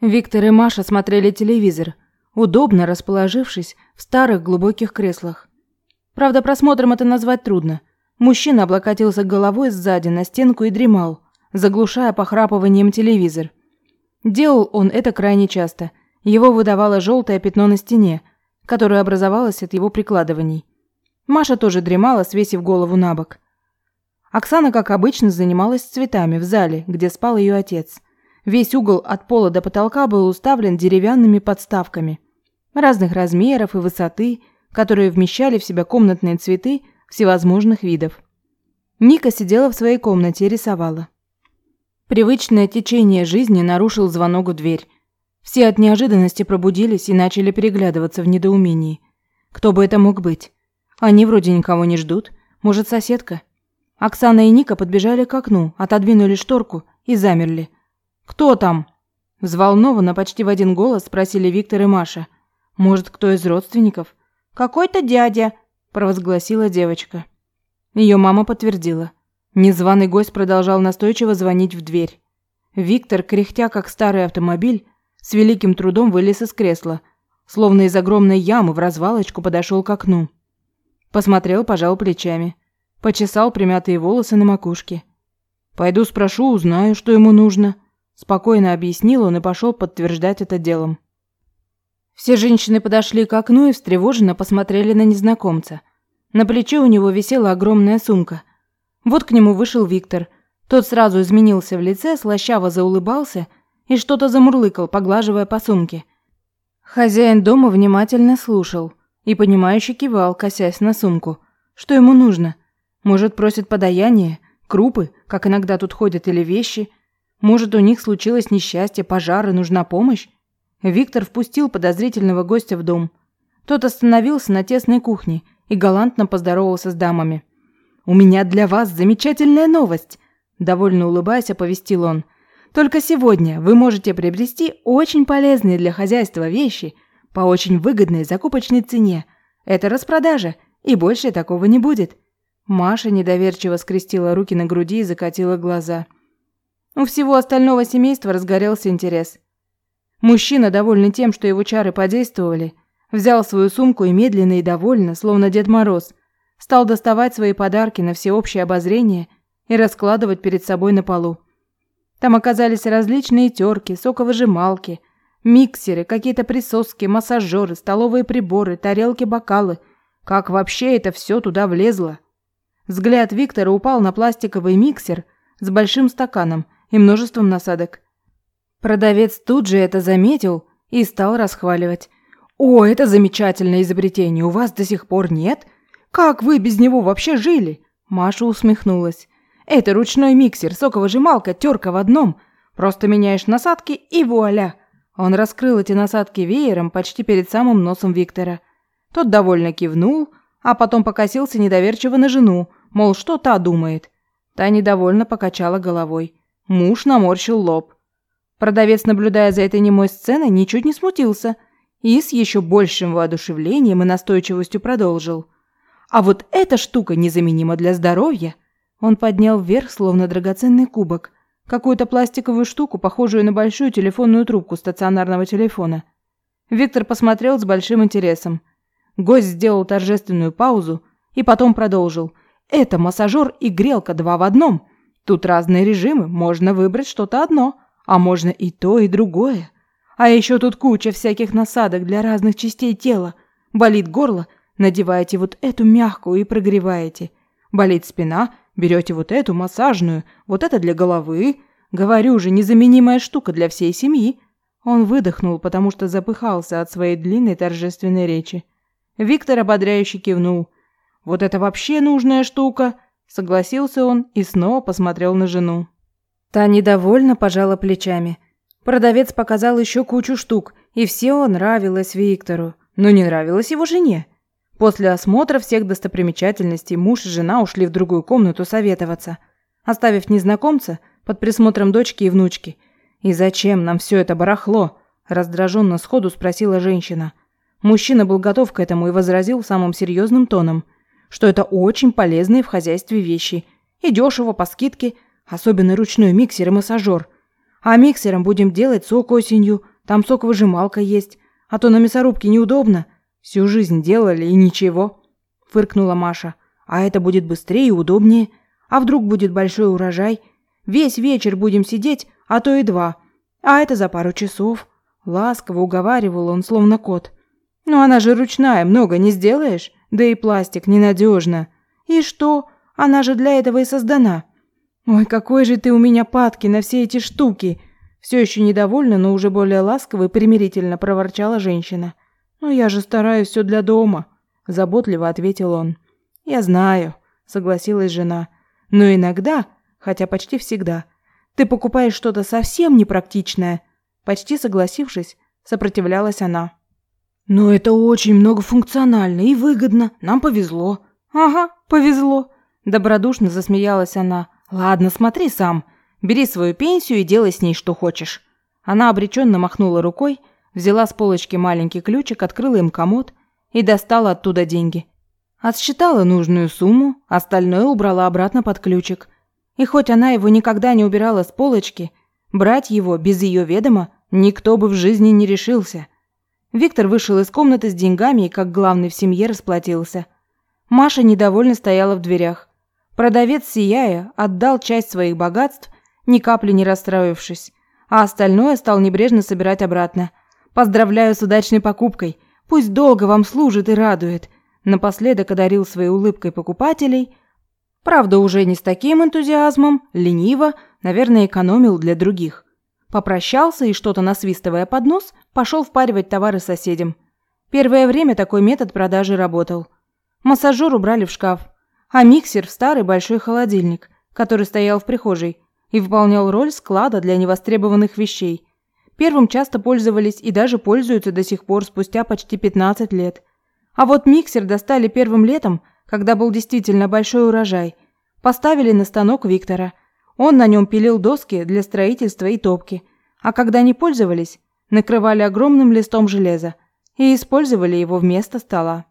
Виктор и Маша смотрели телевизор, удобно расположившись в старых глубоких креслах. Правда, просмотром это назвать трудно. Мужчина облокотился головой сзади на стенку и дремал, заглушая похрапыванием телевизор. Делал он это крайне часто. Его выдавало желтое пятно на стене, которое образовалось от его прикладываний. Маша тоже дремала, свесив голову на бок. Оксана, как обычно, занималась цветами в зале, где спал ее отец. Весь угол от пола до потолка был уставлен деревянными подставками разных размеров и высоты, которые вмещали в себя комнатные цветы всевозможных видов. Ника сидела в своей комнате и рисовала. Привычное течение жизни нарушил звонок в дверь. Все от неожиданности пробудились и начали переглядываться в недоумении. Кто бы это мог быть? Они вроде никого не ждут. Может, соседка? Оксана и Ника подбежали к окну, отодвинули шторку и замерли. «Кто там?» Взволнованно, почти в один голос спросили Виктор и Маша. «Может, кто из родственников?» «Какой-то дядя», – провозгласила девочка. Ее мама подтвердила. Незваный гость продолжал настойчиво звонить в дверь. Виктор, кряхтя как старый автомобиль, с великим трудом вылез из кресла, словно из огромной ямы в развалочку подошел к окну. Посмотрел, пожал плечами. Почесал примятые волосы на макушке. «Пойду спрошу, узнаю, что ему нужно», – спокойно объяснил он и пошел подтверждать это делом. Все женщины подошли к окну и встревоженно посмотрели на незнакомца. На плече у него висела огромная сумка. Вот к нему вышел Виктор. Тот сразу изменился в лице, слащаво заулыбался и что-то замурлыкал, поглаживая по сумке. Хозяин дома внимательно слушал и понимающе кивал, косясь на сумку. Что ему нужно? Может, просит подаяние, крупы, как иногда тут ходят, или вещи? Может, у них случилось несчастье, пожар и нужна помощь? Виктор впустил подозрительного гостя в дом. Тот остановился на тесной кухне и галантно поздоровался с дамами. «У меня для вас замечательная новость!» Довольно улыбаясь, оповестил он. «Только сегодня вы можете приобрести очень полезные для хозяйства вещи по очень выгодной закупочной цене. Это распродажа, и больше такого не будет». Маша недоверчиво скрестила руки на груди и закатила глаза. У всего остального семейства разгорелся интерес. Мужчина, довольный тем, что его чары подействовали, взял свою сумку и медленно и довольно, словно Дед Мороз, стал доставать свои подарки на всеобщее обозрение и раскладывать перед собой на полу. Там оказались различные терки, соковыжималки, миксеры, какие-то присоски, массажеры, столовые приборы, тарелки, бокалы. Как вообще это все туда влезло? Взгляд Виктора упал на пластиковый миксер с большим стаканом и множеством насадок. Продавец тут же это заметил и стал расхваливать. «О, это замечательное изобретение, у вас до сих пор нет? Как вы без него вообще жили?» Маша усмехнулась. «Это ручной миксер, соковыжималка, терка в одном. Просто меняешь насадки и вуаля!» Он раскрыл эти насадки веером почти перед самым носом Виктора. Тот довольно кивнул, а потом покосился недоверчиво на жену, мол, что та думает. Та недовольно покачала головой. Муж наморщил лоб. Продавец, наблюдая за этой немой сценой, ничуть не смутился и с еще большим воодушевлением и настойчивостью продолжил. «А вот эта штука незаменима для здоровья!» Он поднял вверх, словно драгоценный кубок, какую-то пластиковую штуку, похожую на большую телефонную трубку стационарного телефона. Виктор посмотрел с большим интересом. Гость сделал торжественную паузу и потом продолжил. «Это массажер и грелка два в одном. Тут разные режимы, можно выбрать что-то одно». А можно и то, и другое. А еще тут куча всяких насадок для разных частей тела. Болит горло, надеваете вот эту мягкую и прогреваете. Болит спина, берете вот эту массажную, вот это для головы. Говорю же, незаменимая штука для всей семьи. Он выдохнул, потому что запыхался от своей длинной торжественной речи. Виктор ободряюще кивнул. «Вот это вообще нужная штука!» Согласился он и снова посмотрел на жену. Та недовольно пожала плечами. Продавец показал еще кучу штук, и все нравилось Виктору, но не нравилось его жене. После осмотра всех достопримечательностей муж и жена ушли в другую комнату советоваться, оставив незнакомца под присмотром дочки и внучки. «И зачем нам все это барахло?» – раздраженно сходу спросила женщина. Мужчина был готов к этому и возразил самым серьезным тоном, что это очень полезные в хозяйстве вещи и дешево по скидке – Особенно ручной миксер и массажер. А миксером будем делать сок осенью, Там сок-выжималка есть, а то на мясорубке неудобно. Всю жизнь делали и ничего», – фыркнула Маша. «А это будет быстрее и удобнее. А вдруг будет большой урожай? Весь вечер будем сидеть, а то и два. А это за пару часов». Ласково уговаривал он, словно кот. «Но она же ручная, много не сделаешь. Да и пластик ненадежно. И что? Она же для этого и создана. Ой, какой же ты у меня падки на все эти штуки!» Все еще недовольна, но уже более ласково и примирительно проворчала женщина. «Ну я же стараюсь все для дома», – заботливо ответил он. «Я знаю», – согласилась жена. «Но иногда, хотя почти всегда, ты покупаешь что-то совсем непрактичное». Почти согласившись, сопротивлялась она. «Но это очень многофункционально и выгодно. Нам повезло». «Ага, повезло», – добродушно засмеялась она. «Ладно, смотри сам. Бери свою пенсию и делай с ней что хочешь». Она обреченно махнула рукой, взяла с полочки маленький ключик, открыла им комод и достала оттуда деньги. Отсчитала нужную сумму, остальное убрала обратно под ключик. И хоть она его никогда не убирала с полочки, брать его без ее ведома никто бы в жизни не решился. Виктор вышел из комнаты с деньгами и, как главный в семье, расплатился. Маша недовольно стояла в дверях. Продавец, сияя, отдал часть своих богатств, ни капли не расстроившись, а остальное стал небрежно собирать обратно. «Поздравляю с удачной покупкой! Пусть долго вам служит и радует!» Напоследок одарил своей улыбкой покупателей. Правда, уже не с таким энтузиазмом, лениво, наверное, экономил для других. Попрощался и, что-то насвистывая под нос, пошел впаривать товары соседям. Первое время такой метод продажи работал. Массажер убрали в шкаф, а миксер в старый большой холодильник, который стоял в прихожей и выполнял роль склада для невостребованных вещей. Первым часто пользовались и даже пользуются до сих пор спустя почти 15 лет. А вот миксер достали первым летом, когда был действительно большой урожай. Поставили на станок Виктора – он на нем пилил доски для строительства и топки, а когда не пользовались, накрывали огромным листом железа и использовали его вместо стола.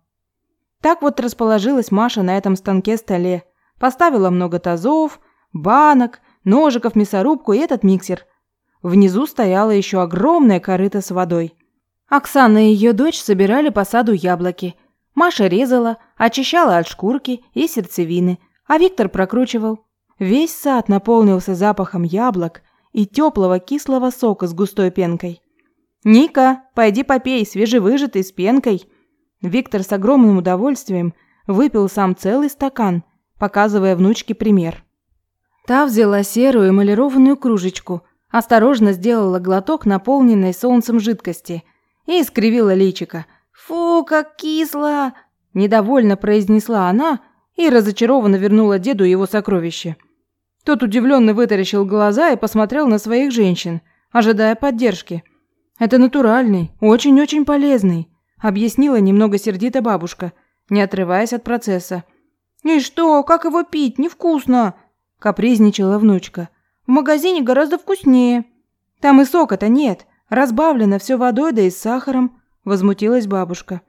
Так вот расположилась Маша на этом станке-столе, поставила много тазов, банок, ножиков, мясорубку и этот миксер. Внизу стояла еще огромная корыта с водой. Оксана и ее дочь собирали по саду яблоки. Маша резала, очищала от шкурки и сердцевины, а Виктор прокручивал. Весь сад наполнился запахом яблок и теплого кислого сока с густой пенкой. «Ника, пойди попей, свежевыжатый с пенкой!» Виктор с огромным удовольствием выпил сам целый стакан, показывая внучке пример. Та взяла серую эмалированную кружечку, осторожно сделала глоток наполненной солнцем жидкости и искривила личико. «Фу, как кисло!» – недовольно произнесла она и разочарованно вернула деду его сокровище. Тот удивленно вытаращил глаза и посмотрел на своих женщин, ожидая поддержки. «Это натуральный, очень-очень полезный», – объяснила немного сердито бабушка, не отрываясь от процесса. «И что, как его пить? Невкусно!» – капризничала внучка. «В магазине гораздо вкуснее. Там и сока-то нет, разбавлено все водой да и с сахаром», – возмутилась бабушка.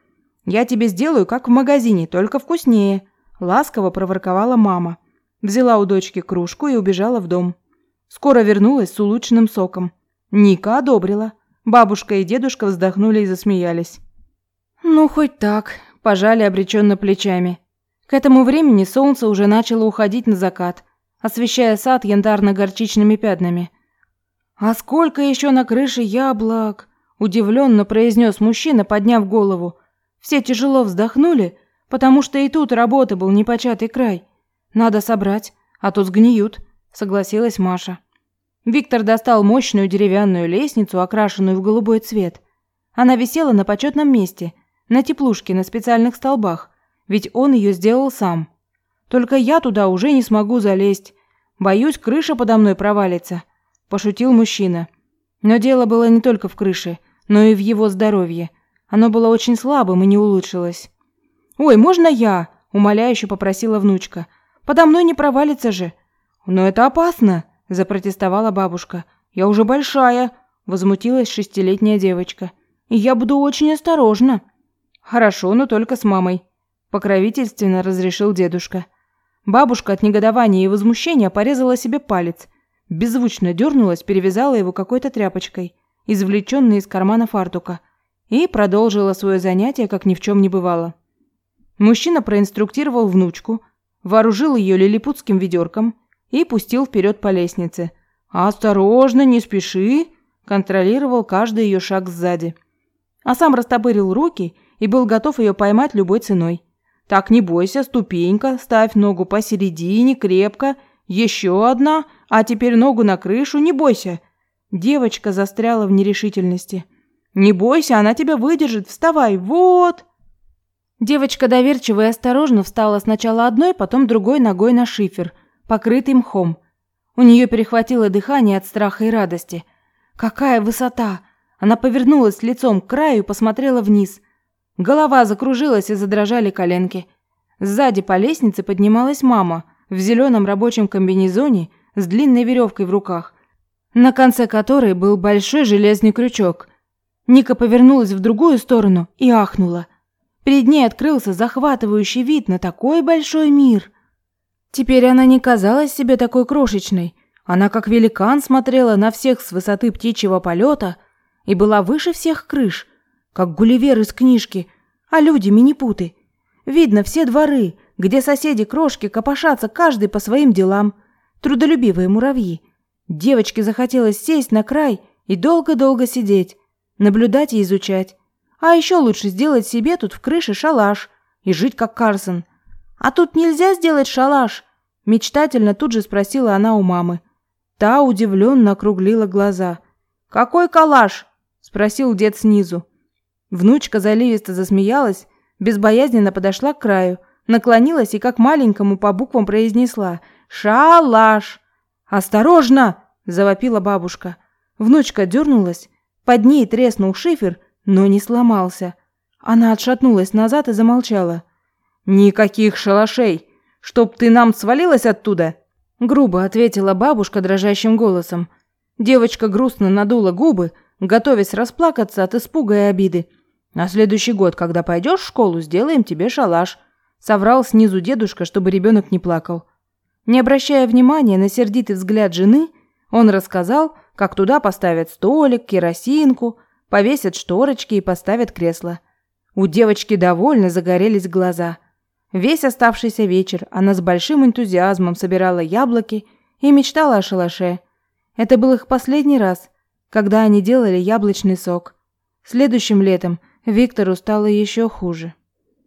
«Я тебе сделаю, как в магазине, только вкуснее», – ласково проворковала мама. Взяла у дочки кружку и убежала в дом. Скоро вернулась с улучшенным соком. Ника одобрила. Бабушка и дедушка вздохнули и засмеялись. «Ну, хоть так», – пожали обреченно плечами. К этому времени солнце уже начало уходить на закат, освещая сад янтарно-горчичными пятнами. «А сколько еще на крыше яблок?» – удивленно произнес мужчина, подняв голову. Все тяжело вздохнули, потому что и тут работы был непочатый край. «Надо собрать, а то сгниют», – согласилась Маша. Виктор достал мощную деревянную лестницу, окрашенную в голубой цвет. Она висела на почетном месте, на теплушке на специальных столбах, ведь он ее сделал сам. Только я туда уже не смогу залезть. Боюсь, крыша подо мной провалится, пошутил мужчина. Но дело было не только в крыше, но и в его здоровье. Оно было очень слабым и не улучшилось. «Ой, можно я?» – умоляюще попросила внучка – Подо мной не провалится же. Но это опасно, запротестовала бабушка. Я уже большая, возмутилась шестилетняя девочка. Я буду очень осторожна. Хорошо, но только с мамой, покровительственно разрешил дедушка. Бабушка от негодования и возмущения порезала себе палец, беззвучно дернулась, перевязала его какой-то тряпочкой извлеченный из кармана фартука, и продолжила свое занятие, как ни в чем не бывало. Мужчина проинструктировал внучку, вооружил ее лилипутским ведерком и пустил вперед по лестнице. «Осторожно, не спеши!» контролировал каждый ее шаг сзади. А сам растопырил руки и был готов ее поймать любой ценой. «Так не бойся, ступенька, ставь ногу посередине, крепко, еще одна, а теперь ногу на крышу, не бойся!» Девочка застряла в нерешительности. «Не бойся, она тебя выдержит, вставай, вот!» Девочка доверчиво и осторожно встала сначала одной, потом другой ногой на шифер, покрытый мхом. У нее перехватило дыхание от страха и радости. Какая высота! Она повернулась лицом к краю и посмотрела вниз. Голова закружилась и задрожали коленки. Сзади по лестнице поднималась мама в зеленом рабочем комбинезоне с длинной веревкой в руках, на конце которой был большой железный крючок. Ника повернулась в другую сторону и ахнула – Перед ней открылся захватывающий вид на такой большой мир. Теперь она не казалась себе такой крошечной. Она как великан смотрела на всех с высоты птичьего полета и была выше всех крыш, как Гулливер из книжки, а люди минипуты. Видно все дворы, где соседи-крошки копошатся каждый по своим делам, трудолюбивые муравьи. Девочке захотелось сесть на край и долго-долго сидеть, наблюдать и изучать. А еще лучше сделать себе тут в крыше шалаш и жить как Карсон. А тут нельзя сделать шалаш? Мечтательно тут же спросила она у мамы. Та удивленно округлила глаза. «Какой калаш?» – спросил дед снизу. Внучка заливисто засмеялась, безбоязненно подошла к краю, наклонилась и как маленькому по буквам произнесла «Шалаш!» «Осторожно!» – завопила бабушка. Внучка дернулась, под ней треснул шифер – но не сломался. Она отшатнулась назад и замолчала. «Никаких шалашей! Чтоб ты нам свалилась оттуда!» Грубо ответила бабушка дрожащим голосом. Девочка грустно надула губы, готовясь расплакаться от испуга и обиды. «На следующий год, когда пойдешь в школу, сделаем тебе шалаш», соврал снизу дедушка, чтобы ребенок не плакал. Не обращая внимания на сердитый взгляд жены, он рассказал, как туда поставят столик, керосинку, повесят шторочки и поставят кресло. У девочки довольно загорелись глаза. Весь оставшийся вечер она с большим энтузиазмом собирала яблоки и мечтала о шалаше. Это был их последний раз, когда они делали яблочный сок. Следующим летом Виктору стало еще хуже.